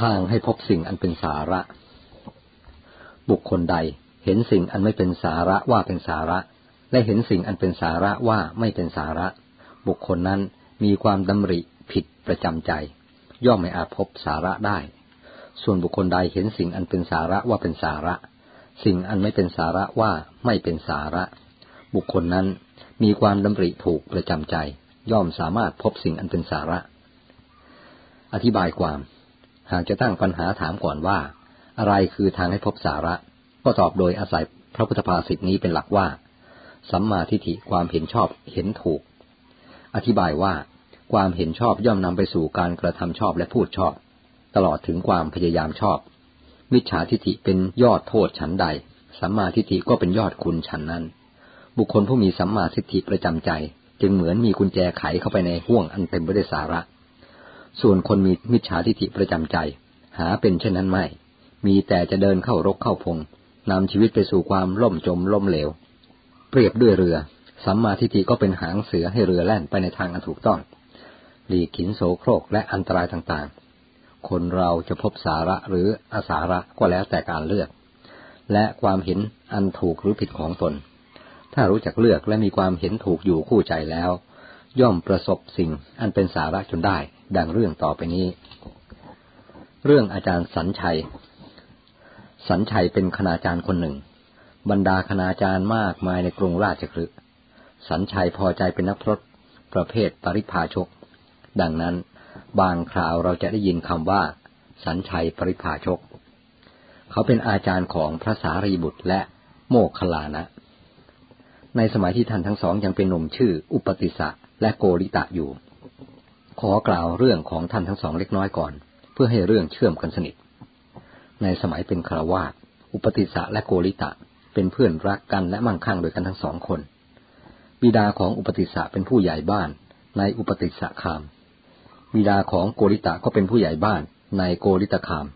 ทางให้พบสิ่งอันเป็นสาระ บุคคลใดเห็นสิ่งอันไม่เป็นสาระว่าเป็นสาระ และเห็นสิ่งอันเป็นสาระว่าไม่เป็นสาระ บุคคลนั้นมีความดำริผิดประจำใจ ย่อมไม่อาจพบสาระได้ ส่วนบุคคลใดเห็นสิ่งอันเป็นสาระว่าเป็นสาระ สิ่งอันไม่เป็นสาระว่าไม่เป็นสาระ บุคคลนั้นมีความดำริถูกประจำใจ ย่อมสามารถพบสิ่งอันเป็นสาระ อธิบายความ หากจะตั้งปัญหาถามก่อนว่า อะไรคือทางให้พบสาระ ก็ตอบโดยอาศัยพระพุทธภาษิตนี้เป็นหลักว่า สัมมาทิฏฐิความเห็นชอบเห็นถูก อธิบายว่า ความเห็นชอบย่อมนำไปสู่การกระทำชอบและพูดชอบ ตลอดถึงความพยายามชอบ มิจฉาทิฏฐิเป็นยอดโทษฉันใด สัมมาทิฏฐิก็เป็นยอดคุณฉันนั้น บุคคลผู้มีสัมมาทิฏฐิประจำใจ จึงเหมือนมีกุญแจไขเข้าไปในห่วงอันเต็มไปด้วยสาระ ส่วนคนมีมิจฉาทิฏฐิประจำใจ หาเป็นเช่นนั้นไม่ มีแต่จะเดินเข้ารกเข้าพงนำชีวิตไปสู่ความล่มจมล่มเหลว เปรียบด้วยเรือ สัมมาทิฏฐิก็เป็นหางเสือให้เรือแล่นไปในทางอันถูกต้อง หลีกขินโสโครกและอันตรายต่างๆ คนเราจะพบสาระหรืออาสาระก็แล้วแต่การเลือก และความเห็นอันถูกหรือผิดของตน ถ้ารู้จักเลือกและมีความเห็นถูกอยู่คู่ใจแล้ว ย่อมประสบสิ่งอันเป็นสาระจนได้ ดังเรื่องต่อไปนี้ เรื่องอาจารย์สัญชัย สัญชัยเป็นคณาจารย์คนหนึ่ง บรรดาคณาจารย์มากมายในกรุงราชกฤห์สัญชัยพอใจเป็นนักพรตประเภทปริพาชก ดังนั้นบางคราวเราจะได้ยินคำว่า สัญชัยปริพาชก เขาเป็นอาจารย์ของพระสารีบุตรและโมคคลานะ ในสมัยที่ท่านทั้งสองยังเป็นหนุ่มชื่ออุปติสะและโกริตะอยู่ ขอกล่าวเรื่องของท่านทั้งสองเล็กน้อยก่อน เพื่อให้เรื่องเชื่อมกันสนิท ในสมัยเป็นคราวาสอุปติสะและโกริตะ เป็นเพื่อนรักกันและมั่งคั่งโดยกันทั้งสองคน บิดาของอุปติสะเป็นผู้ใหญ่บ้าน ในอุปติสะคาม บิดาของโกริตะก็เป็นผู้ใหญ่บ้าน ในโกริตะคาม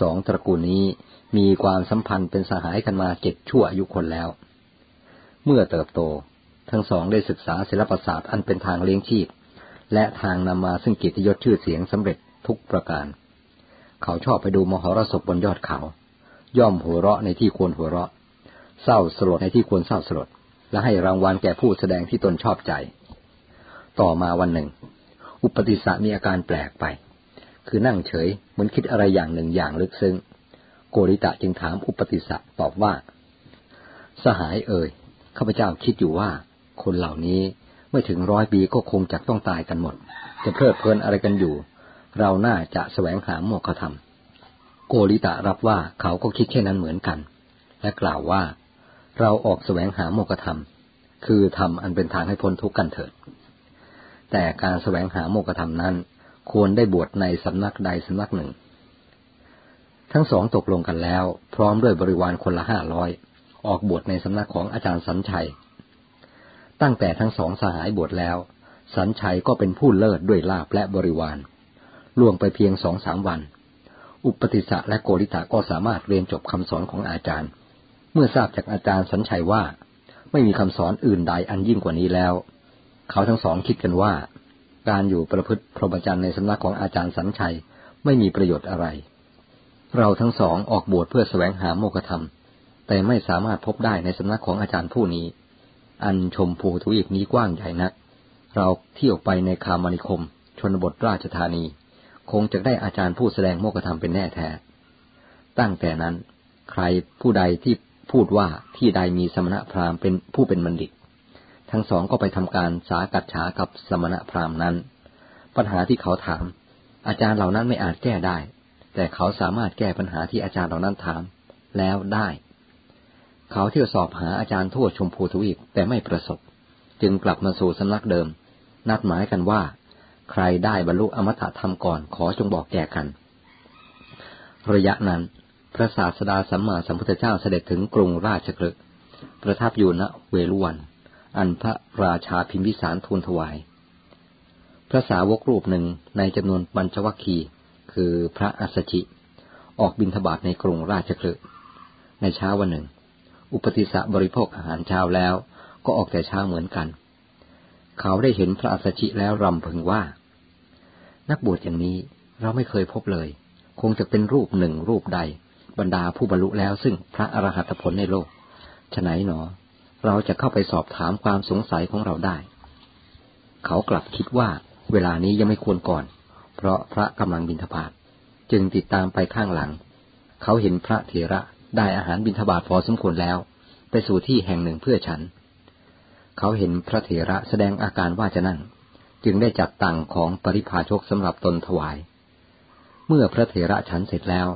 สองตระกูลนี้มีความสัมพันธ์เป็นสหายกันมาเจ็ดชั่วอายุคนแล้ว เมื่อเติบโต ทั้งสองได้ศึกษาศิลปศาสตร์อันเป็นทางเลี้ยงชีพ และทางนำมาซึ่งกิตยศชื่อเสียงสำเร็จทุกประการ เขาชอบไปดูมหรสพบนยอดเขา ย่อมหัวเราะในที่ควรหัวเราะ เศร้าสลดในที่ควรเศร้าสลด และให้รางวัลแก่ผู้แสดงที่ตนชอบใจ ต่อมาวันหนึ่ง อุปติสสะมีอาการแปลกไป คือนั่งเฉยเหมือนคิดอะไรอย่างหนึ่งอย่างลึกซึ้ง โกริตะจึงถามอุปติสสะตอบว่า สหายเอ่ยข้าพเจ้าคิดอยู่ว่า คนเหล่านี้ ไม่ถึงร้อยปีก็คงจะต้องตายกันหมด จะเพลิดเพลินอะไรกันอยู่ เราน่าจะแสวงหาโมฆะธรรม โกริตะรับว่าเขาก็คิดแค่นั้นเหมือนกัน และกล่าวว่า เราออกแสวงหาโมฆะธรรม คือทำอันเป็นทางให้พ้นทุกข์กันเถิด แต่การแสวงหาโมฆะธรรมนั้น ควรได้บวชในสำนักใดสำนักหนึ่ง ทั้งสองตกลงกันแล้ว พร้อมด้วยบริวารคนละห้าร้อยออกบวชในสำนักของอาจารย์สัญชัย ตั้งแต่ทั้งสองสหายบวชแล้ว สัญชัยก็เป็นผู้เลิศด้วยลาภและบริวาร ล่วงไปเพียงสองสามวัน อุปติสะและโกริตะก็สามารถเรียนจบคำสอนของอาจารย์ เมื่อทราบจากอาจารย์สัญชัยว่า ไม่มีคำสอนอื่นใดอันยิ่งกว่านี้แล้ว เขาทั้งสองคิดกันว่า การอยู่ประพฤติพรหมจรรย์ในสำนักของอาจารย์สัญชัยไม่มีประโยชน์อะไร เราทั้งสองออกบวชเพื่อแสวงหาโมฆะธรรม แต่ไม่สามารถพบได้ในสำนักของอาจารย์ผู้นี้ อันชมพูทวีปนี้กว้างใหญ่นัก เราเที่ยวไปในคามนิคม ชนบทราชธานี คงจะได้อาจารย์ผู้แสดงโมกธรรมเป็นแน่แท้ ตั้งแต่นั้น ใครผู้ใดที่พูดว่าที่ใดมีสมณพราหมณ์เป็นผู้เป็นบัณฑิต ทั้งสองก็ไปทำการสากัดฉากับสมณพราหมณ์นั้น ปัญหาที่เขาถาม อาจารย์เหล่านั้นไม่อาจแก้ได้ แต่เขาสามารถแก้ปัญหาที่อาจารย์เหล่านั้นถามแล้วได้ เขาเที่ยวสอบหาอาจารย์ทั่วชมพูทวีปแต่ไม่ประสบ จึงกลับมาสู่สำนักเดิม นัดหมายกันว่า ใครได้บรรลุอมตะธรรมก่อนขอจงบอกแก่กัน ระยะนั้น พระศาสดาสัมมาสัมพุทธเจ้าเสด็จถึงกรุงราชกฤห์ประทับอยู่ณเวลุวัน อันพระราชาพิมพิสารทูลถวาย พระสาวกรูปหนึ่งในจำนวนบัญชวัคคีคือพระอัสชิ ออกบินทบาทในกรุงราชกฤห์ในเช้าวันหนึ่ง อุปติสะบริโภคอาหารเช้าแล้ว ก็ออกแต่เช้าเหมือนกัน เขาได้เห็นพระอัสชิแล้วรำพึงว่า นักบวชอย่างนี้เราไม่เคยพบเลย คงจะเป็นรูปหนึ่งรูปใด บรรดาผู้บรรลุแล้วซึ่งพระอรหัตผลในโลกฉไหนหนอ เราจะเข้าไปสอบถามความสงสัยของเราได้ เขากลับคิดว่า เวลานี้ยังไม่ควรก่อน เพราะพระกำลังบินทบาทจึงติดตามไปข้างหลัง เขาเห็นพระเถระ ได้อาหารบินทบาทพอสมควรแล้ว ไปสู่ที่แห่งหนึ่งเพื่อฉัน เขาเห็นพระเถระแสดงอาการว่าจะนั่ง จึงได้จัดตั้งของปริพาชกสำหรับตนถวาย เมื่อพระเถระฉันเสร็จแล้ว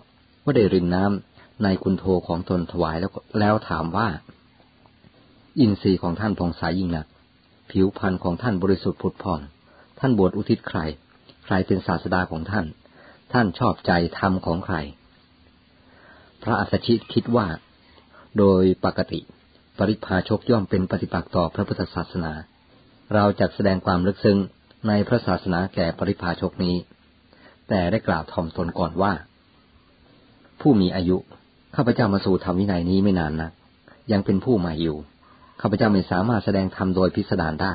ว่าได้รินน้ำในคุณโทของตนถวายแล้วแล้วถามว่า อินทรีย์ของท่านผ่องใสยยิ่งนัก ผิวพรรณของท่านบริสุทธิ์ผุดผ่อง ท่านบวชอุทิศใคร ใครเป็นศาสดาของท่าน ท่านชอบใจธรรมของใคร พระอัสชิตคิดว่า โดยปกติ ปริพาชกย่อมเป็นปฏิปักษ์ต่อพระพุทธศาสนา เราจะแสดงความลึกซึ้งในพระศาสนาแก่ปริพาชกนี้ แต่ได้กล่าวถ่อมตนก่อนว่า ผู้มีอายุข้าพเจ้ามาสู่ธรรมวินัยนี้ไม่นานนะัก ยังเป็นผู้ใหม่อยู่ข้าพเจ้าไม่สามารถแสดงธรรมโดยพิสดารได้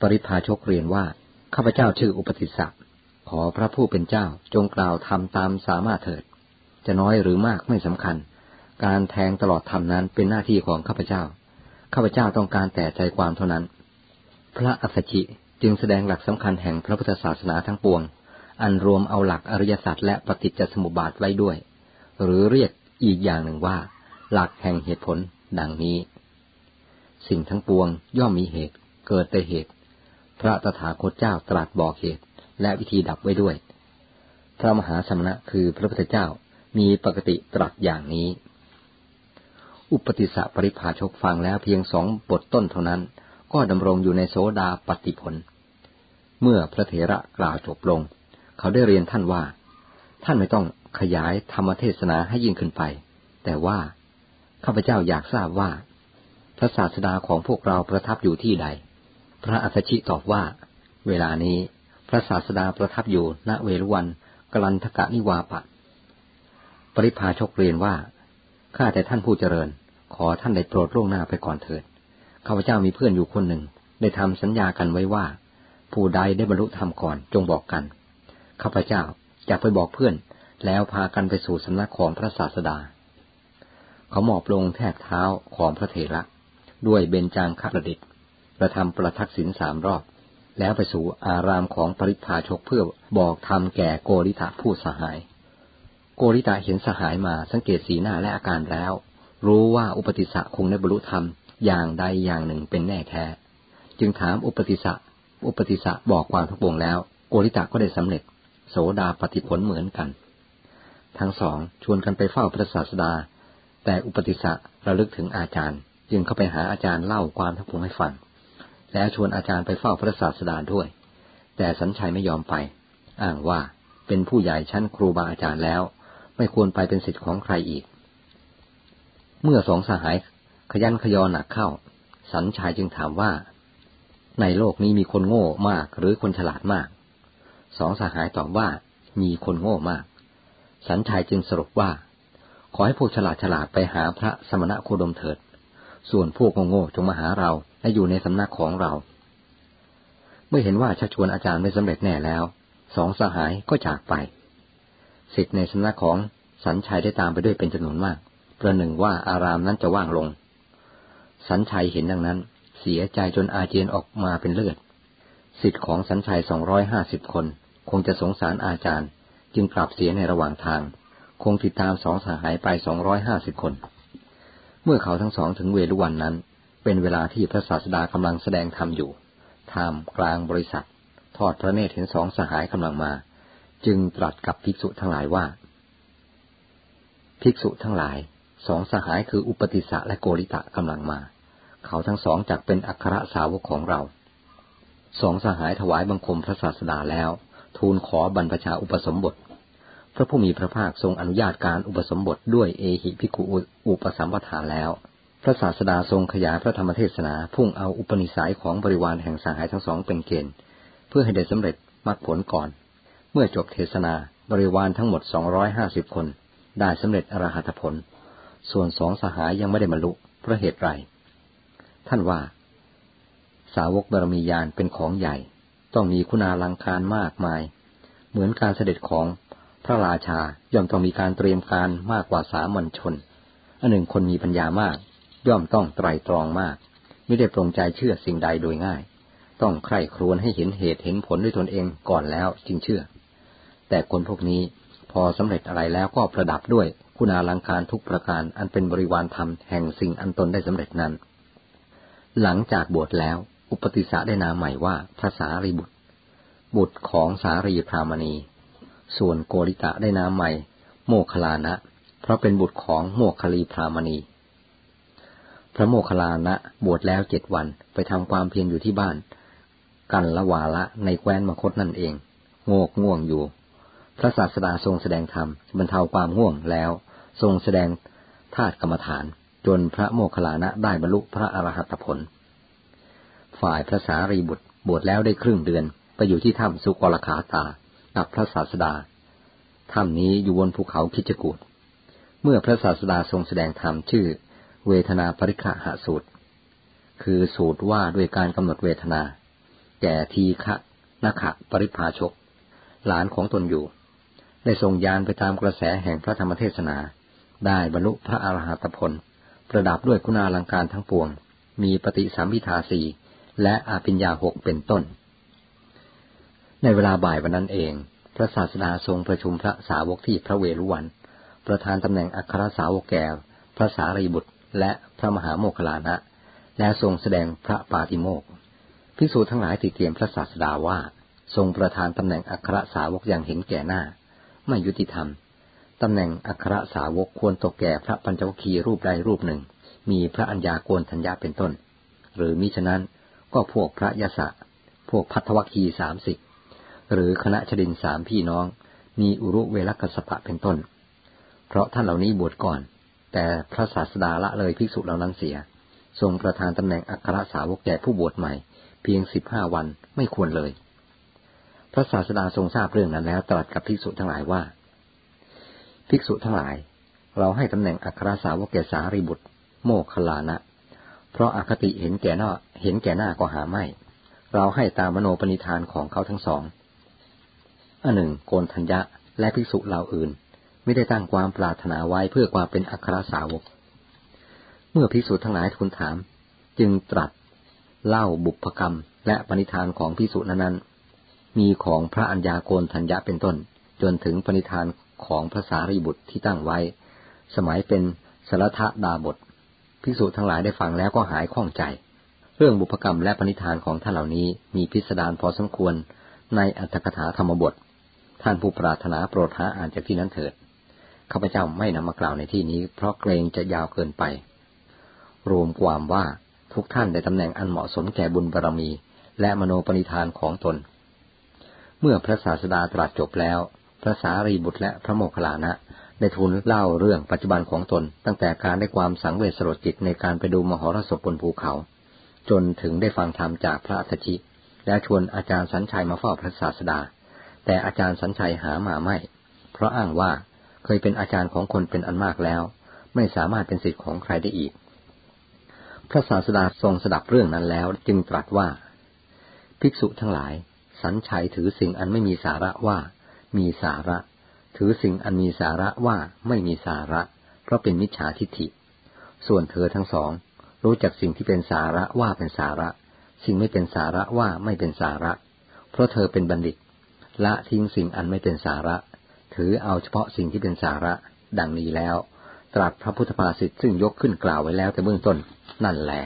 ปริพาชกเรียนว่าข้าพเจ้าชื่ออุปติสสะขอพระผู้เป็นเจ้าจงกล่าวทำตามสามารถเถิด จะน้อยหรือมากไม่สำคัญ การแทงตลอดธรรมนั้นเป็นหน้าที่ของข้าพเจ้า ข้าพเจ้าต้องการแต่ใจความเท่านั้น พระอัสสชิจึงแสดงหลักสำคัญแห่งพระพุทธศาสนาทั้งปวง อันรวมเอาหลักอริยสัจและปฏิจจสมุปบาทไว้ด้วย หรือเรียกอีกอย่างหนึ่งว่า หลักแห่งเหตุผลดังนี้ สิ่งทั้งปวงย่อมมีเหตุ เกิดแต่เหตุ พระตถาคตเจ้าตรัสบอกเหตุและวิธีดับไว้ด้วย พระมหาสมณะคือพระพุทธเจ้า มีปกติตรัสอย่างนี้ อุปติสสะปริภาชกฟังแล้วเพียงสองบทต้นเท่านั้น ก็ดำรงอยู่ในโสดาปฏิผล เมื่อพระเถระกล่าวจบลง เขาได้เรียนท่านว่า ท่านไม่ต้องขยายธรรมเทศนาให้ยิ่งขึ้นไป แต่ว่าข้าพเจ้าอยากทราบว่า พระศาสดาของพวกเราประทับอยู่ที่ใด พระอัสชิตอบว่า เวลานี้พระศาสดาประทับอยู่ณเวรุวันกลันทกะนิวาปะ ริพาชกเรียนว่า ข้าแต่ท่านผู้เจริญ ขอท่านได้โปรดล่วงหน้าไปก่อนเถิด ข้าพเจ้ามีเพื่อนอยู่คนหนึ่ง ได้ทำสัญญากันไว้ว่า ผู้ใดได้บรรลุธรรมก่อนจงบอกกัน ข้าพเจ้าจะไปบอกเพื่อน แล้วพากันไปสู่สำนักของพระศาสดา เขาหมอบลงแทบเท้าของพระเถระ ด้วยเบญจางคประดิษฐ์ประทำประทักษิณสามรอบแล้วไปสู่อารามของปริพาชกเพื่อบอกธรรมแก่โกริทะผู้สหาย โกริตาเห็นสหายมาสังเกตสีหน้าและอาการแล้ว รู้ว่าอุปติสะคงได้บรรลุธรรมอย่างใดอย่างหนึ่งเป็นแน่แท้ จึงถามอุปติสะอุปติสะบอกความทุกปวงแล้ว โกริตาก็ได้สำเร็จ โสดาปฏิผลเหมือนกัน ทั้งสองชวนกันไปเฝ้าพระศาสดา แต่อุปติสะระลึกถึงอาจารย์ จึงเข้าไปหาอาจารย์เล่าความทุกปวงให้ฟังแล้วชวนอาจารย์ไปเฝ้าพระศาสดาด้วย แต่สัญชัยไม่ยอมไป อ้างว่าเป็นผู้ใหญ่ชั้นครูบาอาจารย์แล้ว ไม่ควรไปเป็นสิทธิ์ของใครอีก เมื่อสองสหายขยันขยอหนักเข้า สันชายจึงถามว่า ในโลกนี้มีคนโง่มากหรือคนฉลาดมาก สองสหายตอบว่ามีคนโง่มาก สันชายจึงสรุปว่า ขอให้พวกฉลาดฉลาดไปหาพระสมณะโคดมเถิด ส่วนพวกโง่จงมาหาเราและอยู่ในสำนักของเรา เมื่อเห็นว่าชักชวนอาจารย์ไม่สำเร็จแน่แล้ว สองสหายก็จากไป สิทธิ์ในสำนักของสันชัยได้ตามไปด้วยเป็นจำนวนมาก ประหนึ่งว่าอารามนั้นจะว่างลง สันชัยเห็นดังนั้น เสียใจจนอาเจียนออกมาเป็นเลือด สิทธิ์ของสันชัยสองร้อยห้าสิบคน คงจะสงสารอาจารย์ จึงปรับเสียในระหว่างทาง คงติดตามสองสหายไปสองร้อยห้าสิบคน เมื่อเขาทั้งสองถึงเวลุวันนั้น เป็นเวลาที่พระศาสดากำลังแสดงธรรมอยู่ท่ามกลางบริษัท ทอดพระเนตรเห็นสองสหายกำลังมา จึงตรัสกับภิกษุทั้งหลายว่า ภิกษุทั้งหลายสองสหายคืออุปติสะและโกริตะกำลังมา เขาทั้งสองจักเป็นอัครสาวกของเรา สองสหายถวายบังคมพระศาสดาแล้ว ทูลขอบรรพชาอุปสมบท พระผู้มีพระภาคทรงอนุญาตการอุปสมบทด้วยเอหิภิกขุอุปสัมปทาแล้ว พระศาสดาทรงขยายพระธรรมเทศนาพุ่งเอาอุปนิสัยของบริวารแห่งสหายทั้งสองเป็นเกณฑ์ เพื่อให้ได้สำเร็จมรรคผลก่อน เมื่อจบเทศนาบริวารทั้งหมดสองร้อยห้าสิบคน ได้สำเร็จอรหัตผล ส่วนสองสหายยังไม่ได้บรรลุเพราะเหตุไรท่านว่า สาวกบารมียานเป็นของใหญ่ ต้องมีคุณาลังคารมากมาย เหมือนการเสด็จของพระราชาย่อมต้องมีการเตรียมการมากกว่าสามัญชนอันหนึ่งคนมีปัญญามาก ย่อมต้องไตรตรองมาก ไม่ได้ปรงใจเชื่อสิ่งใดโดยง่าย ต้องใคร่ครวญให้เห็นเหตุเห็นผลด้วยตนเองก่อนแล้วจึงเชื่อ แต่คนพวกนี้พอสำเร็จอะไรแล้วก็ประดับด้วยคุณาลังการทุกประการอันเป็นบริวารธรรมแห่งสิ่งอันตนได้สำเร็จนั้น หลังจากบวชแล้ว อุปติสะได้นามใหม่ว่าพระสารีบุตร บุตรของสารีพรามณี ส่วนโกริตะได้นามใหม่ โมคลานะ เพราะเป็นบุตรของโมคลีพรามณี พระโมคลานะบวชแล้วเจ็ดวันไปทำความเพียรอยู่ที่บ้าน กันละวาละในแคว้นมคตนั่นเอง โงกง่วงอยู่ พระศาสดาทรงแสดงธรรมบรรเทาความง่วงแล้ว ทรงแสดงธาตุกรรมฐาน จนพระโมคคัลลานะได้บรรลุพระอรหัตผล ฝ่ายพระสารีบุตรบวชแล้วได้ครึ่งเดือน ไปอยู่ที่ถ้ำสุกรขาตากับพระศาสดาถ้ำนี้อยู่บนภูเขาคิจกูดเมื่อพระศาสดาทรงแสดงธรรมชื่อ เวทนาปริฆะหสูตร คือสูตรว่าด้วยการกำหนดเวทนา แก่ทีฆะนักะปริภาชก หลานของตนอยู่ ได้ทรงยานไปตามกระแสแห่งพระธรรมเทศนา ได้บรรลุพระอรหัตผล ประดับด้วยคุณาลังการทั้งปวง มีปฏิสัมพิทาสีและอาปิญญาหกเป็นต้น ในเวลาบ่ายวันนั้นเอง พระศาสดาทรงประชุมพระสาวกที่พระเวรุวัน ประธานตำแหน่งอัครสาวกแก่พระสารีบุตร และพระมหาโมคลานะ และทรงแสดงพระปาติโมกพิสูจทั้งหลายติเตียมพระศาสดาว่า ทรงประธานตำแหน่งอัครสาวกอย่างเห็นแก่หน้า ไม่ยุติธรรม ตำแหน่งอัครสาวกควรตกแก่พระปัญจวคีรูปใดรูปหนึ่ง มีพระัญญาโกนทัญญาเป็นต้น หรือมิฉะนั้นก็พวกพระยศะพวกพัทวคีสามสิบ หรือคณะชดินสามพี่น้อง มีอุรุเวลกัสปะเป็นต้น เพราะท่านเหล่านี้บวชก่อน แต่พระศาสดาละเลยภิกษุเหล่านั้นเสีย ทรงประธานตำแหน่งอัครสาวกแก่ผู้บวชใหม่ เพียงสิบห้าวันไม่ควรเลย พระศาสดาทรงทราบเรื่องนั้นแล้วตรัสกับภิกษุทั้งหลายว่า ภิกษุทั้งหลาย เราให้ตำแหน่งอัครสาวกแก่สารีบุตร โมคลานะ เพราะอคติเห็นแก่หน้าเห็นแก่หน้าก็หาไม่ เราให้ตามมโนปณิธานของเขาทั้งสองอันหนึ่งโกนทัญญะและภิกษุเหล่าอื่น ไม่ได้ตั้งความปรารถนาไว้เพื่อความเป็นอัครสาวก เมื่อภิกษุทั้งหลายทูลถาม จึงตรัสเล่าบุพกรรมและปณิธานของภิกษุนั้น มีของพระัญญาโกนทัญญะเป็นต้น จนถึงปณิธานของพระสารีบุตรที่ตั้งไว้ สมัยเป็นสารทะดาบทภิกษุทั้งหลายได้ฟังแล้วก็หายข้องใจ เรื่องบุพกรรมและปณิธานของท่านเหล่านี้มีพิสดารพอสมควรในอัตถกถาธรรมบท ท่านผู้ปรารถนาโปรดหาอ่านจากที่นั้นเถิดข้าพเจ้าไม่นำมากล่าวในที่นี้ เพราะเกรงจะยาวเกินไป รวมความว่าทุกท่านได้ตำแหน่งอันเหมาะสมแก่บุญบารรมี และมโนปณิธานของตน เมื่อพระศาสดาตรัสจบแล้ว พระสารีบุตรและพระโมคคัลลานะได้ทูลเล่าเรื่องปัจจุบันของตน ตั้งแต่การได้ความสังเวชสลดจิตในการไปดูมหรสพบนภูเขา จนถึงได้ฟังธรรมจากพระอัฏฐิและชวนอาจารย์สัญชัยมาเฝ้าพระศาสดา แต่อาจารย์สัญชัยหามาไม่ เพราะอ้างว่าเคยเป็นอาจารย์ของคนเป็นอันมากแล้ว ไม่สามารถเป็นสิทธิ์ของใครได้อีก พระศาสดาทรงสดับเรื่องนั้นแล้วจึงตรัสว่า ภิกษุทั้งหลาย สัญชัยถือสิ่งอันไม่มีสาระว่า มีสาระ ถือสิ่งอันมีสาระว่าไม่มีสาระ เพราะเป็นมิจฉาทิฏฐิ ส่วนเธอทั้งสอง รู้จักสิ่งที่เป็นสาระว่าเป็นสาระ สิ่งไม่เป็นสาระว่าไม่เป็นสาระ เพราะเธอเป็นบัณฑิต ละทิ้งสิ่งอันไม่เป็นสาระ ถือเอาเฉพาะสิ่งที่เป็นสาระ ดังนี้แล้ว ตรัสพระพุทธภาษิตซึ่งยกขึ้นกล่าวไว้แล้วแต่เบื้องต้น นั่นแหละ